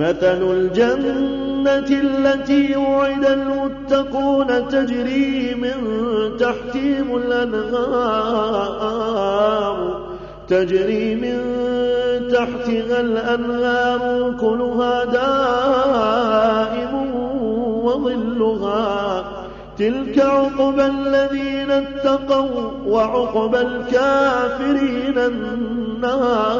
مثل الجنة التي وعد المتقون تجري من تحتهم الأنهار. تجري من تحتها الأنهار كلها دائم وظلها. تلك عقبى الذين اتقوا وعقبى الكافرين النار.